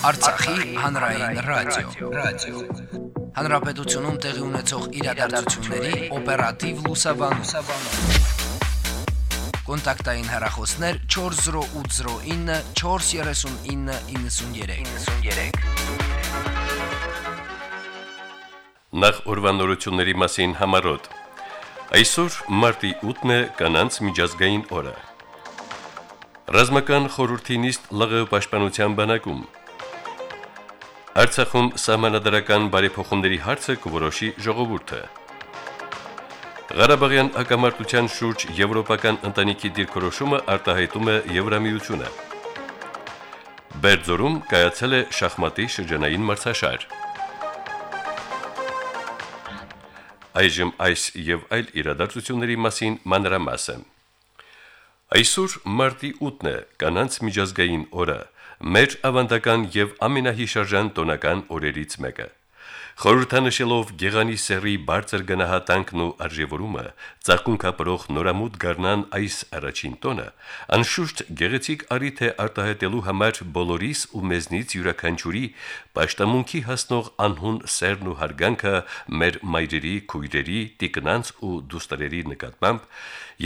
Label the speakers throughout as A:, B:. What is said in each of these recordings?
A: Արցախի հանրային ռադիո, ռադիո։ Հանրապետությունում տեղի ունեցող իրադարձությունների օպերատիվ լուսաբանում։ Կոնտակտային հեռախոսներ 40809 43993։ 93։
B: Նախ ուրվանորությունների մասին համարոտ։ Այսօր մարտի 8-ն է կանանց միջազգային օրը։ Ռազմական խորհրդի նիստ ԼՂ պաշտպանության բանակում Արցախում սահմանադրական բարեփոխումների հարցը կորոշի ժողովուրդը։ Ղարաբաղյան ակամարտության շուրջ եվրոպական ընտանիքի դիրքորոշումը արտահայտում է Եվրամիությունը։ Բերձորում կայացել է շախմատի շրջանային մրցաշար։ Այժմ այս եւ այլ իրադարձությունների մասին մանրամասը։ Այսօր մարտի 8-ն է, կանանց միջազգային օրը մեր ավանդական եւ ամենահիշարժան տոնական օրերից մեկը։ Խորհրդանշելով Գեղանի սերի բարձր գնահատանքն ու արժևորումը, ցաղկուն կապրող նորամուտ գառնան այս առաջին տոնը, անշուշտ գեղեցիկ արիթ է արտահայտելու համար բոլորիս ու մեզնից յուրաքանչյուրի պաշտամունքի հասնող անհուն սերն ու հարգանքը մեր մայրերի, քույրերի, տիկնանց ու դուստրերի նկատմամբ,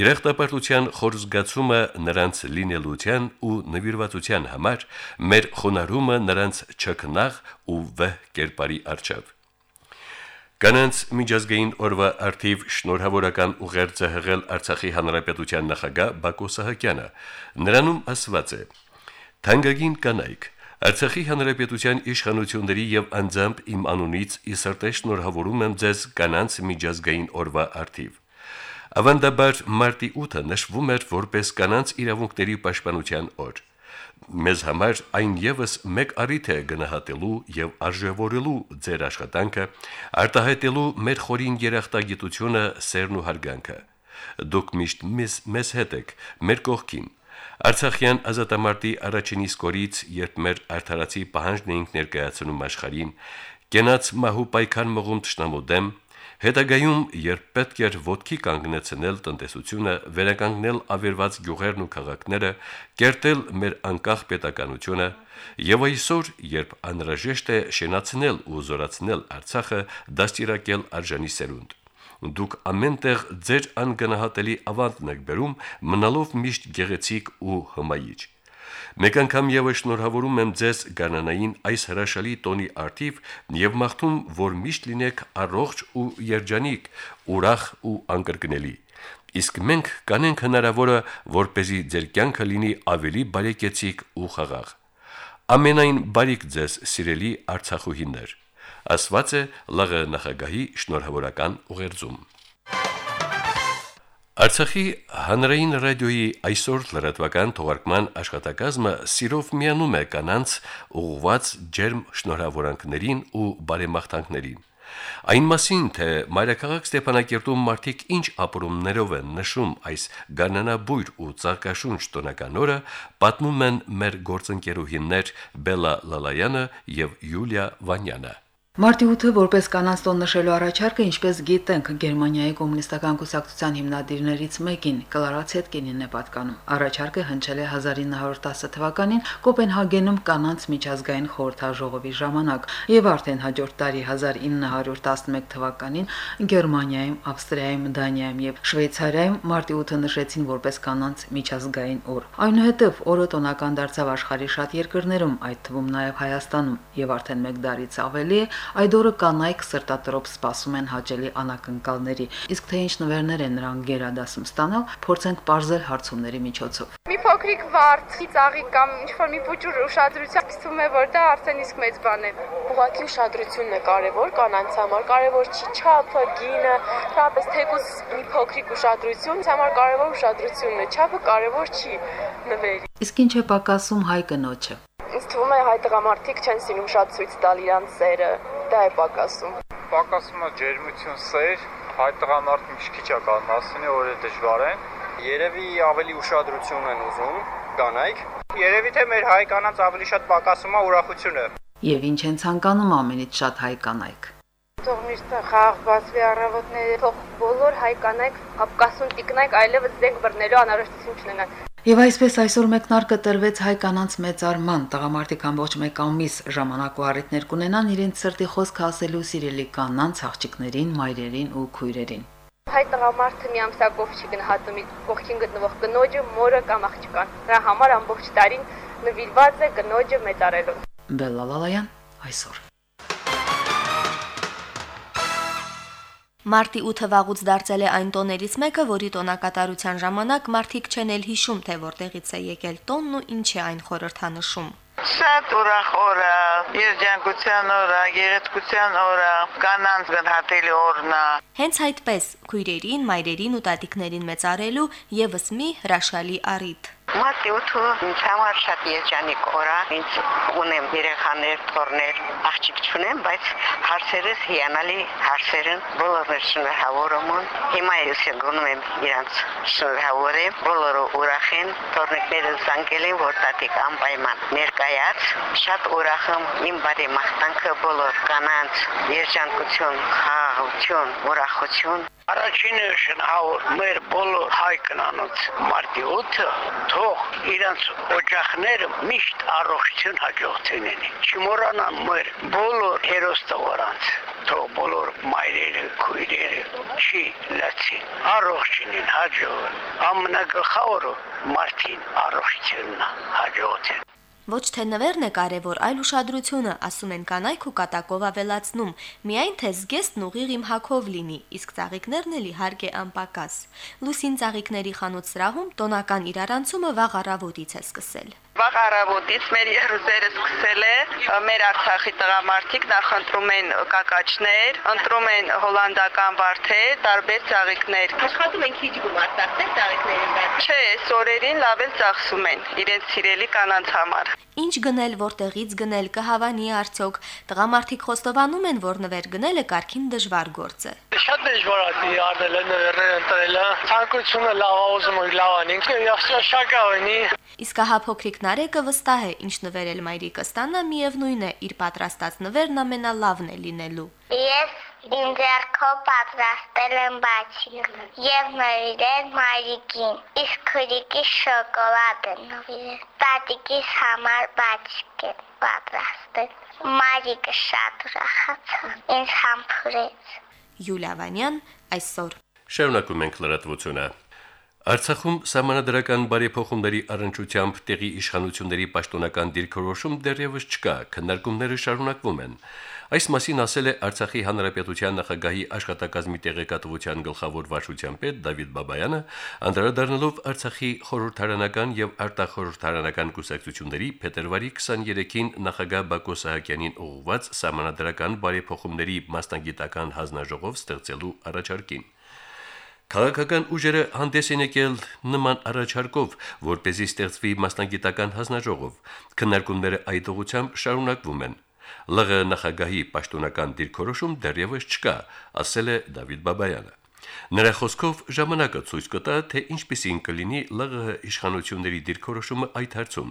B: երախտապարտության խորզգացումը նրանց լինելության ու նվիրվածության համար, մեր խոնարհումը նրանց չքնաղ ու վեհ կերպարի արչավ։ Կանանց միջազգային օրվա արդիվ շնորհավորական ուղերձը հղել Արցախի հանրապետության նախագահ Բակո Սահակյանը։ Նրանում ասված է. Թանկագին կանայք Արցախի հանրապետության իշխանությունների եւ անձամբ իմ անունից ի սրտե շնորհավորում եմ ձեզ կանանց միջազգային օրվա արդիվ։ Ավանդաբար մարտի 8-ը նշվում էր որպես կանանց իրավունքների պաշտպանության օր մեզ համար այն եւս մեկ առիթ է գնահատելու եւ արժևորելու ձեր աշխատանքը, արտահայտելու մեր խորին երախտագիտությունը, սերն ու հարգանքը։ Դուք միշտ մեզ, մեզ հետ եք, մեր կողքին։ Արցախյան ազատամարտի առաջին իսկ օրից, երբ մեր արդարացի պահանջն էինք ներկայացնում աշխարհին, կենաց մահու պայքար մղում ճշնամու դեմ, Հետագայում, երբ պետք էր ոդքի կանգնեցնել տնտեսությունը, վերականգնել ավերված գյուղերն ու քաղաքները, կերտել մեր անկախ պետականությունը, եւ այսօր, երբ անհրաժեշտ է շենացնել ու զորացնել Արցախը, դաստիարակել արժանի սերունդ դուք ամենտեղ ձեր անգնահատելի ավանդն եք բերում, մնալով միշտ գեղեցիկ ու հմայիչ։ Մեկ անգամ եւս շնորհավորում եմ ձեզ գանանային այս հրաշալի տոնի արդիվ եւ մաղթում, որ միշտ լինեք առողջ ու երջանիկ, ուրախ ու անկրկնելի։ Իսկ մենք կանենք հնարավորը, որ เป զի ձեր կյանքը լինի ավելի բարեկեցիկ ու խաղաղ։ Ամենայն բարիք ձեզ, սիրելի Արցախուհիներ։ Ասված է ԼՂ նախագահի շնորհավորական ուղերձում։ Արցախի հանրային ռադիոյի այսօր լրատվական թողարկման աշխատակազմը սիրով միանում է կանանց ուղված ջերմ շնորհավորանքներին ու բարեմաղթանքներին։ Այն մասին, թե Մայրաքաղաք Ստեփանակերտում մարդիկ ինչ ապրումներով են նշում այս գանանաբույր ու ցարկաշունչ տոնական օրը, պատմում են մեր գործընկերուհիներ Բելա Լալայանը եւ Յուլիա Վանյանը։
C: Մարտի 8-ը որպես կանանց տոն նշելու առաջարկը, ինչպես գիտենք, Գերմանիայի կոմունիստական կուսակցության հիմնադիրներից մեկին Կլարա Ցետկինին է պատկանում։ Առաջարկը հնչել է 1910 թվականին Կոպենհագենում կանանց միջազգային խորհրդաժողովի ժամանակ եւ արդեն հաջորդ տարի 1911 թվականին Գերմանիայում, Ավստրիայում, Դանիայում եւ Շվեյցարիայում մարտի 8-ը նշեցին որպես կանանց միջազգային օր։ Այնուհետև օրը տոնական դարձավ աշխարհի շատ երկրներում, այդ թվում նաեւ Հայաստանում, եւ արդեն մեկ դարից ավելի է Այդ օրը կանայք սրտատրոփ սպասում են հաճելի անակնկալների, իսկ թե ինչ նվերներ են նրանք գերադասում ստանալ, փորձենք ողջել հարցումների միջոցով։
D: Մի փոքրիկ վարդ, ծաղիկ կամ ինչ-որ մի փոճուր ուշադրություն ցույցում է, որ դա արդեն իսկ մեծ բան է։
E: Ուղղակի ուշադրությունն է կարևոր կանանց համար, կարևոր չի չափը, գինը, թափս թեկուս մի փոքրիկ ուշադրություն, համար կարևոր ուշադրությունն է, չափը կարևոր չի նվերի։
C: Իսկ ինչ է պակասում հայ կնոջը։
E: Ինձ թվում է հայ տղամարդիկ չեն սիրում շատ ցույց տալ իրանց սերը, դա է պակասում։
F: Պակասում է ջերմություն, սեր, հայ տղամարդ մի քիչ է կանասինի օրը դժվար են։
G: Երևի ավելի ուշադրություն են ուզում կանայք։
F: Երևի թե մեր հայ կանանց ավելի շատ պակասում է ուրախությունը։
C: Եվ ինչ են ցանկանում ամենից շատ հայ կանայք
D: թող միշտ խաղ բացվի առավոտները, թող բոլոր հայ կանայք, կապկասուն տիկնայք այլևս զենք բռնելու անհրաժեշտություն չունենան։
C: Եվ այսպես այսօր մեկնարկը տրվեց հայ կանանց մեծարման տղամարդիկ ամբողջ մեկ ամիս ժամանակ ու առիթներ կունենան իրենց սրտի խոսքը ասելու սիրելի կանանց աղջիկներին, մայրերին ու քույրերին։
D: Հայ տղամարդը մի ամսակով չի գնահատում իր կողքին գտնվող կնոջը, մորը կամ աղջկան։ Դրա համար ամբողջ տարին նվիրված է կնոջը մեծարելուն։
C: Բելլալալայան այսօր
H: Մարտի 8-ը վաղուց դարձել է այն տոներից մեկը, որի տոնակատարության ժամանակ մարդիկ չեն էլ հիշում, թե որտեղից է եկել տոնն ու ինչ է այն խորհրդանշում։
I: Շատ ուրախ օր է, երջանկության օր է, գեղեցկության օր է, կանանց գնահատելի օրն է։
H: Հենց այդպես քույրերին, մայրերին ու տատիկներին մեծարելու եւս մի հրաշալի առիթ։
I: Մարտի 8-ը ինձ համար շատ երջանիկ օր է, ինձ ունեմ երեխաներ, թորներ, աղջիկ չունեմ, բայց հարցերս հիանալի հարցեր են, բոլորը շնորհավորում են։ Հիմա ես գնում եմ իրանց շնորհավորեմ, բոլորը ուրախ են, թորնիկները զանգել են, որ տատիկ անպայման ներկայաց, շատ ուրախ եմ, իմ բարի մաղթանքը բոլոր կանանց երջանկություն, խաղաղություն, ուրախություն
J: Առաջինը շնորհավոր մեր բոլոր հայ կնանոց մարտի 8-ը թող իրանց օջախները միշտ առողջություն հաջողությունեն։ Չմոռանան մեր բոլոր հերոստովարանց թող բոլոր մայրերը, քույրերը չի լացին։ Առողջին հաջող։ Ամնագլխավորը մարտին առողջությունն հաջողություն։
H: Ոչ թե նվերն է կարևոր, այլ ուշադրությունը, ասում են կանայք ու կատակով ավելացնում։ Միայն թե զգեստն ուղիղ իմ հակով լինի, իսկ ծաղիկներն էլ իհարկե անպակաս։ Լուսին ծաղիկների խանութ սրահում տոնական իրարանցումը վաղ առավոտից է սկսել։
I: Վաղ առավոտից մեր երուսերը սկսել է մեր Արցախի տղամարդիկ նախընտրում են կակաչներ, ընտրում են հոլանդական վարդեր, տարբեր ծաղիկներ։
E: Աշխատում են քիչ գումար ծախսել ծաղիկների վրա։
I: Չէ, սորերին լավ էլ ծախսում են իրենց սիրելի կանանց համար։
H: Ինչ գնել, որտեղից գնել, կհավանի արդյոք։ Տղամարդիկ խոստովանում են, որ նվեր գնելը կարքին դժվար գործ է։
J: Շատ դժվար է արնել նվերներ ընտրելը։ Ցանկությունը լավ է, ուզում ենք լավ անենք, շակա ունի։
H: Իսկ ահա փոքրիկ Նարեկը վստահ է, ինչ նվերել մայրիկը ստանա, միևնույն է, իր պատրաստած նվերն ամենալավն է լինելու։
K: Ես իմ ձեռքով պատրաստել եմ բացիկ եւ նվիրել մայրիկին, իսկ քրիկի շոկոլադ եմ նվիրել։ Տատիկիս համար բացիկ եմ պատրաստել։ Մայրիկը շատ ուրախացավ, ինձ համբուրեց։
H: Յուլիա Վանյան այսօր
B: Շարունակում ենք լրատվությունը։ Արցախում համանadrական բարեփոխումների առընչությամբ տեղի իշխանությունների պաշտոնական դիրքորոշում դեռևս չկա, քննարկումները շարունակվում են։ Այս մասին ասել է Արցախի հանրապետության նախագահի աշխատակազմի տեղեկատվության գլխավոր վարչության պետ Դավիթ Բաբայանը, անդրադառնալով Արցախի խորհրդարանական եւ արտախորհրդարանական կուսակցությունների փետրվարի 23-ին նախագահ Բակո Սահակյանին ուղղված համանadrական բարեփոխումների մասնագիտական հանձնաժողով ստեղծելու առաջարկին։ Քաղաքական ուժերը հանդես են եկել նման առաջարկով, որ เป զի ստեղծվի մասնագիտական հանձնաժողով։ Քննարկումները այդ ուղղությամբ շարունակվում են։ ԼՂ նախագահի պաշտոնական դիրքորոշում դեռևս չկա, ասել է Դավիթ Բաբայանը։ Նրա խոսքով ժամանակը ցույց կտա, թե ինչպեսին կլինի ԼՂՀ իշխանությունների դիրքորոշումը այդ հարցում։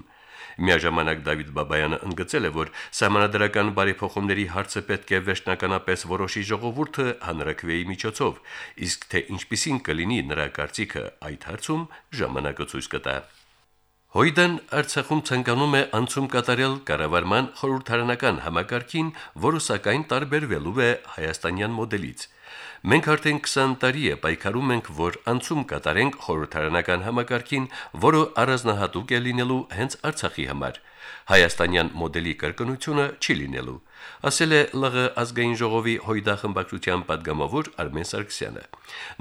B: Միաժամանակ Դավիթ Բաբայանը ընդգծել է, որ համանadrական բարեփոխումների հարցը պետք է վերջնականապես որոշի ժողովուրդը հանրակրվեի միջոցով, իսկ թե ինչպիսին կլինի նրա կարծիքը այդ հարցում ժամանակը ցույց կտա։ Հույդան Արցախում ցանկանում է անցում կատարել կառավարման խորհրդարանական համակարգին, որը սակայն տարբերվելու է հայաստանյան մոդելից։ Մենք արդեն 20 տարի է պայքարում ենք, որ անցում կատարենք խորհրդարանական համակարգին, որը առանձնահատուկ է լինելու հենց Արցախի համար։ Հայաստանյան մոդելի կրկնությունը չի լինելու, ասել է ԼՂ ազգային ժողովի հույդախմբակցության падգամավոր Արմեն Սարգսյանը։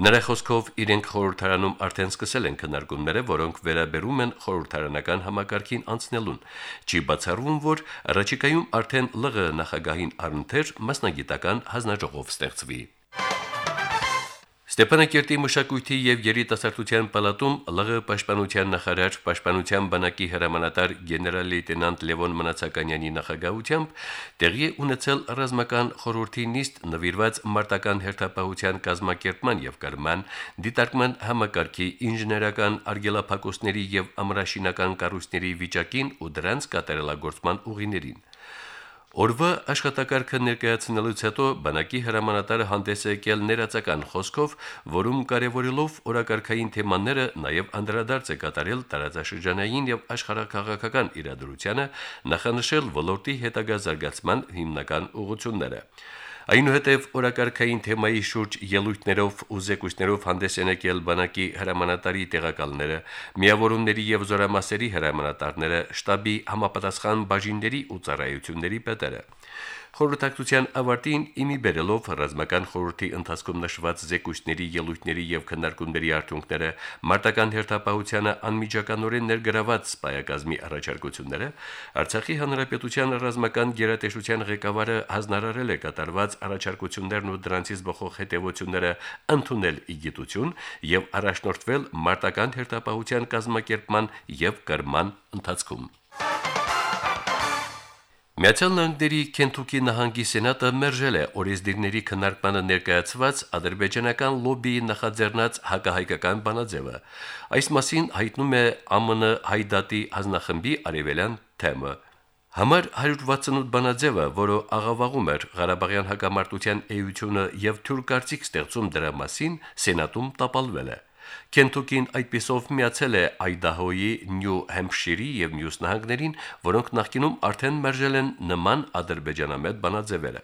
B: Նրա խոսքով իրենք խորհրդարանում արդեն սկսել են քննարկումները, որոնք վերաբերում են խորհրդարանական համակարգին անցնելուն։ Չի բացառվում, որ առաջիկայում արդեն ԼՂ նախագահին առընթեր մասնագիտական հանձնաժողով ստեղծվի։ Ստեփանակերտի մշակույթի եւ երիտասարդության պալատում ԼՂ պաշտպանության նախարար պաշտպանության բանակի հրամանատար գեներալ լեյտենանտ Լևոն Մնացականյանի նախագահությամբ տեղի ունեցել ռազմական խորհրդի նիստ նվիրված մարտական հերթապահության կազմակերպման եւ կրման, դիտարկման համակարգի ինժեներական արգելափակոսների եւ ամրաշինական կառույցների վիճակին ու դրանց կատարելագործման ուղիներին։ Օրվա աշխատակարգը ներկայացնելուց հետո բանակի հրամանատարը հանդես է եկել ներածական խոսքով, որում կարևորելով օրակարգային թեմաները նաև անդրադարձ է կատարել տարածաշրջանային եւ աշխարհակաղակական իրադրությանը, նախանշել ոլորտի հետագա զարգացման հիմնական ուղղությունները։ Այնուհետև օրակարգային թեմայի շուրջ ելույթներով ու զեկույցներով հանդես են եկել բանակի հրամանատարի տեղակալները, միավորումների եւ զորամասերի հրամանատարները, շտաբի համապատասխան բաժինների ու ծառայությունների պետերը։ Խորհրդակցության ավարտին իմի բերելով ռազմական խորհրդի ընթացքում նշված զեկույցների, ելույթների եւ քննարկումների արդյունքները մարտական հերթապահությանը անմիջականորեն ներգրաված սպայակազմի առաջարկությունները Արցախի հանրապետության ռազմական գերատեսչության ղեկավարը հանրարարել է կատարված առաջարկություններն ու դրանցից բխող հետևությունները ընդունել իգիտություն եւ առաջնորդվել մարտական հերթապահության կազմակերպման եւ կրման ընթացքում։ Միացյալ Նահանգների Քենթուկի նահանգի սենատը մերժել է օրենսդիրների քննարկմանը ներկայացված ադրբեջանական լոբիի նախաձեռնած հակահայկական բանաձևը։ Այս մասին հայտնում է ԱՄՆ հայդատի հանձնախմբի արևելյան թեմը։ Համար 168 բանաձևը, որը աղավաղում էր Ղարաբաղյան հակամարտության էությունը եւ թյուր կարծիք ստեղծում դրա մասին, սենատում տապալվել է։ Քենթուկին այդպիսով միացել է Այդահոյի, Նյու Հեմփշիրի եւ մյուս նահանգներին, որոնք նախկինում արդեն մերժել են նման ադրբեջանամետ բանաձևերը։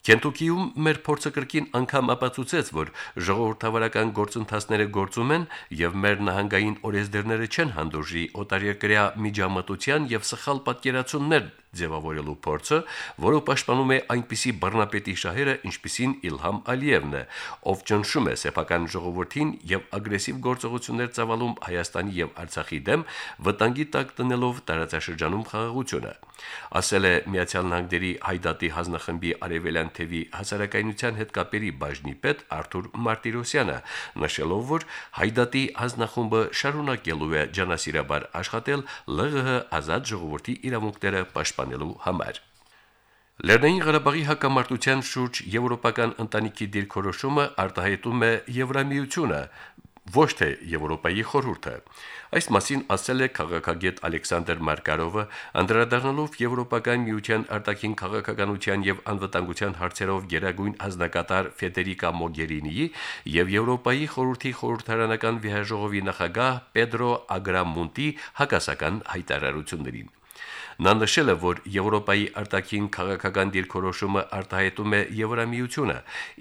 B: Քենտուկիում մեր փորձը կրկին անգամ ապացուցեց, որ ժողովրդավարական գործընթացները գործում են եւ մեր նահանգային օրենսդիրները չեն հանդուրժի օտարերկրյա միջամտության եւ սխալ պատկերացումներ ձևավորելու փորձը, որը պաշտպանում է այնպիսի բռնապետի շահերը, ինչպիսին Իլհամ Ալիևն է, ով ճնշում է սեփական ժողովրդին եւ ագրեսիվ գործողություններ ծավալում Հայաստանի եւ Արցախի դեմ, վտանգի տակ տնելով տարածաշրջանում խաղաղությունը ասել է Միացյալ Նահանգների հայդատի հանձնախմբի արևելյան թևի հասարակայնության հետ կապերի բաժնի պետ Արթուր Մարտիրոսյանը, նշելով, որ հայդատի հանձնախումբը շարունակելու է ջանասիրաբար աշխատել ԼՂՀ ազատ ժողովրդի իրավունքները պաշտպանելու համար։ Լեռնային Ղարաբաղի հակամարտության շուրջ եվրոպական ընտանիքի դիրքորոշումը արտահայտում է Եվրամիությունը, ոչ թե Եվրոպայի խորհուրդը։ Այս մասին ասել է քաղաքագետ Ալեքսանդր Մարկարովը, անդրադառնալով Եվրոպական միության արտաքին քաղաքականության եւ անվտանգության հարցերով գերագույն ազնագատար Ֆեդերիկա Մոգերինիի եւ Եվրոպայի խորհրդի խորհրդարանական վիայժողովի նախագահ Պեդրո Ագրամունտի հակասական հայտարարություններին։ Նա նշել է, որ Եվրոպայի արտաքին քաղաքական դիրքորոշումը արտահայտում է Եվրամիությունը,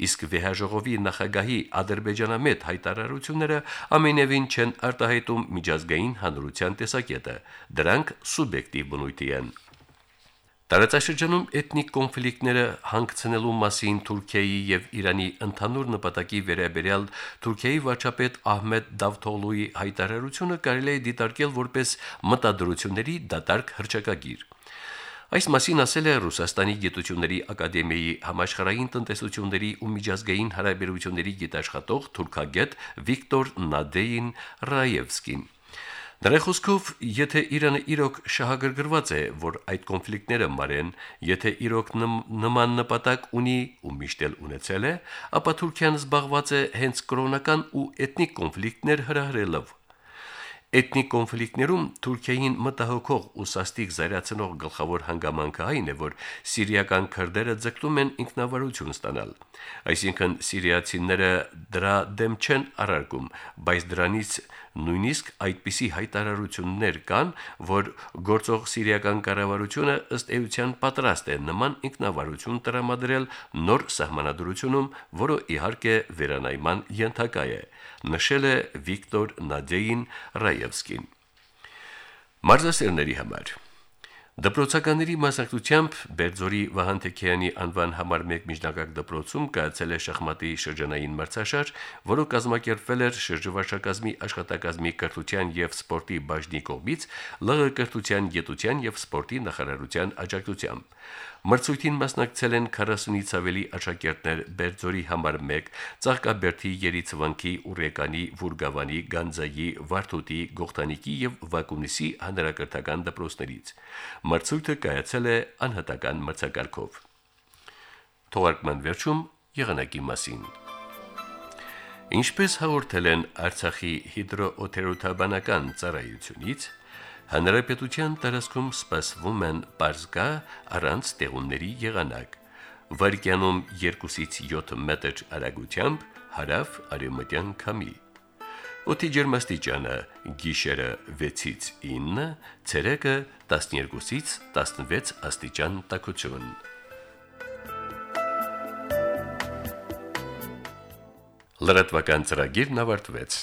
B: իսկ վեհաժողովի նախագահի ադրբեջանամետ հայտարարությունները ամենևին չեն արտահայտում միջազգային հանրության տեսակետը։ Դրանք սուբյեկտիվ բնույթի են։ Տարածաշրջանում էթնիկ կոնֆլիկտները հանգցնելու մասին Թուրքիայի եւ Իրանի ընդհանուր նպատակի վերաբերյալ Թուրքիայի վարչապետ Ահմեդ Դավթողլուի հայտարարությունը կարելի է դիտարկել որպես մտադրությունների դատարկ հրճակագիր։ Այս մասին ասել է Ռուսաստանի Գիտությունների Ակադեմիայի համաշխարհային տնտեսությունների ու միջազգային հարաբերությունների գիտաշխատող թուրքագետ Վիկտոր Նադեին Ռաևսկին։ Նրա խոսքով, եթե Իրանը իրոք շահագրգռված է, որ այդ կոնֆլիկտները մարեն, եթե իրոք նման նպատակ ունի ու միշտ էլ ունեցել է, ապա Թուրքիան զբաղված է հենց կրոնական ու էթնիկ կոնֆլիկտներ հրահրելով։ Էթնիկ կոնֆլիկտներում Թուրքիային մտահոգող ու սաստիկ զայրացնող գլխավոր հանգամանքը այն է, որ սիրիական քրդերը ձգտում են ինքնավարություն ստանալ։ Այսինքն սիրիացիները դրա դեմ չեն առարկում, բայց դրանից նույնիսկ այդպիսի հայտարարություններ կան, որ գործող սիրիական կառավարությունը ըստ էության պատրաստ է նման ինքնավարություն տրամադրել նոր սահմանադրությունում, որը իհարկե վերանայման ենթակա է նշել է Վիկտոր Նադեին Ռայևսկին։ Մարզասերների համար Դպրոցականների մասնակցությամբ Բերձորի Վահան Թեքյանի անվան համար 1 միջնակարգ դպրոցում կայացել է շախմատի շրջանային մրցաշար, որը կազմակերպվել էր շրջվարշակազմի աշխատակազմի կրթության եւ սպորտի բաժնի կողմից ԼՂ կրթության, գիտության եւ սպորտի նախարարության աջակցությամբ։ Մրցույթին մասնակցել են 40-ից ավելի աշակերտներ Բերձորի համար 1, Ծաղկաբերդի, Երիցվանքի, Ուրեկանի, Վուրգավանի, Գանձայի, Վարդուտի, Գողթանիկի եւ Վակունիսի հանրակրթական դպրոցներից։ Մրցույթը կայացել է անհատական մրցակարգով։ Թողարկման վերջում եղանակի մասին։ Ինչպես հաղորդել են Արցախի հիդրոօթերոթաբանական ծառայությունից, Հանրապետության տարածքում սպասվում են բարձկա առանց տեղումների եղանակ։ Վարկյանում 2-ից 7 մետր արագությամբ հարավ արևմտյան քամի։ Օդի ջերմաստիճանը՝ գիշերը 6-ից 9, ցերեկը 12-ից 16 աստիճան տաքություն։ Լրատվական ծրագիրն ավարտվեց։